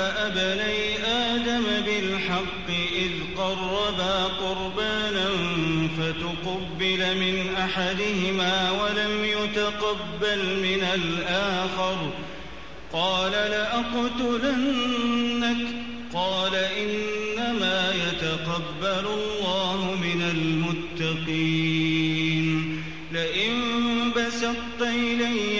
عليهم نبأ بني آدم بالحق إذ قربا قربانا فتقبل من أحدهما ولم يتقبل من الآخر. قال لأقتلنك. قال إنما يتقبل الله من المتقين. لئن بسطت إلي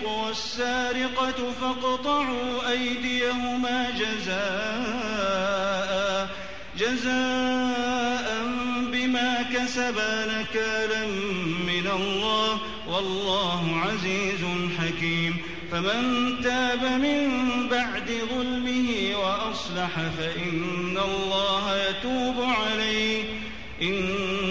والسارقة فاقطعوا أيديهما جزاء جزاء بما كسبا نكالا من الله والله عزيز حكيم. فمن تاب من بعد ظلمه وأصلح فإن الله يتوب عليه. إن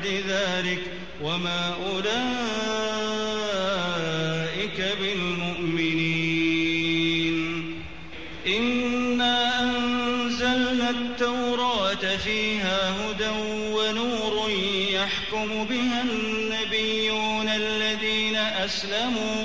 بعد ذلك وما أولئك بالمؤمنين. إنا أنزلنا التوراة فيها هدى ونور يحكم بها النبيون الذين أسلموا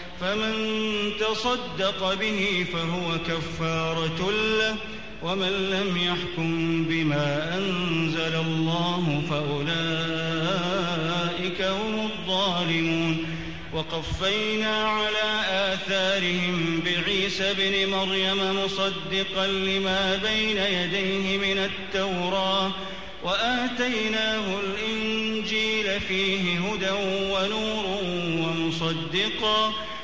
فمن تصدق به فهو كفارة له ومن لم يحكم بما أنزل الله فأولئك هم الظالمون. وقفينا على آثارهم بعيسى ابن مريم مصدقا لما بين يديه من التوراة وآتيناه الإنجيل فيه هدى ونور ومصدقا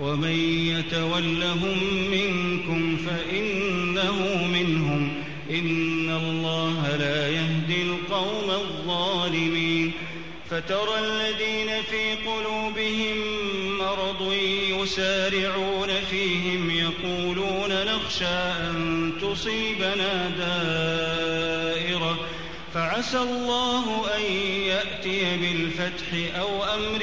ومن يتولهم منكم فإنه منهم. إن الله لا يهدي القوم الظالمين. فترى الذين في قلوبهم مرض يسارعون فيهم يقولون نخشى أن تصيبنا دائرة. فعسى الله أن يأتي بالفتح أو أمر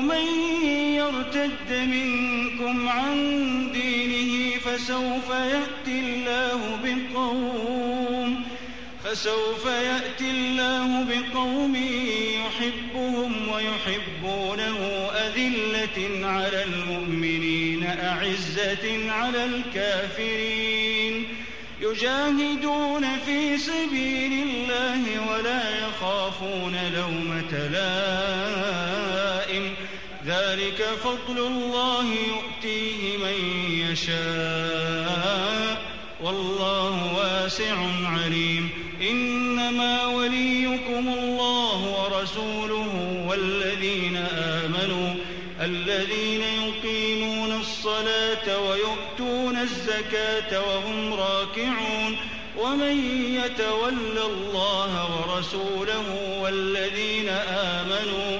من يرتد منكم عن دينه فسوف يأتي الله بقوم فسوف يأتي الله بقوم يحبهم ويحبونه أذلة على المؤمنين أعزة على الكافرين. يجاهدون في سبيل الله ولا يخافون لومة لائم. ذلك فضل الله يؤتيه من يشاء. والله واسع عليم. إنما وليكم الله ورسوله والذين آمنوا الذين يقيمون الصلاة ويؤتون الزكاة وهم راكعون. ومن يتول الله ورسوله والذين آمنوا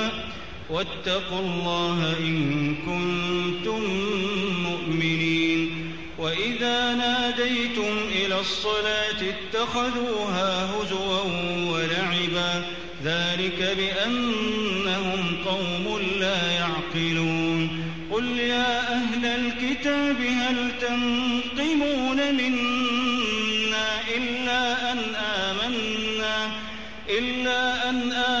واتقوا الله إن كنتم مؤمنين. وإذا ناديتم إلى الصلاة اتخذوها هزوا ولعبا. ذلك بأنهم قوم لا يعقلون. قل يا أهل الكتاب هل تنقمون منا إلا أن آمنا إلا أن آمنا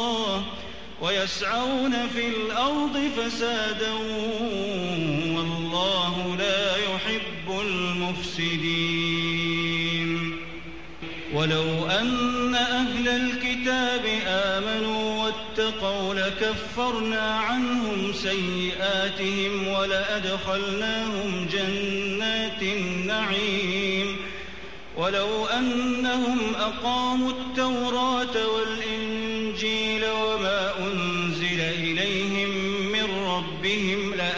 ويسعون في الأرض فسادا والله لا يحب المفسدين. ولو أن أهل الكتاب آمنوا واتقوا لكفرنا عنهم سيئاتهم ولأدخلناهم جنات النعيم. ولو أنهم أقاموا التوراة والإنجيل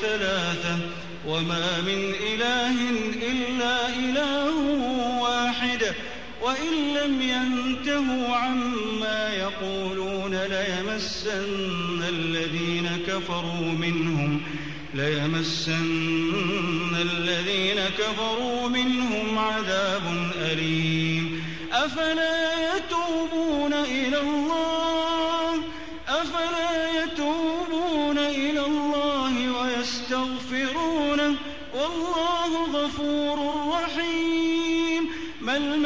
ثلاثة وما من إله إلا إله واحد وإن لم ينتهوا عما يقولون ليمسن الذين كفروا منهم ليمسن الذين كفروا منهم عذاب أليم أفلا يتوبون إلى الله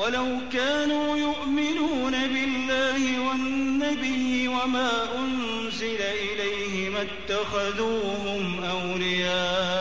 ولو كانوا يؤمنون بالله والنبي وما أنزل إليه ما اتخذوهم أولياء.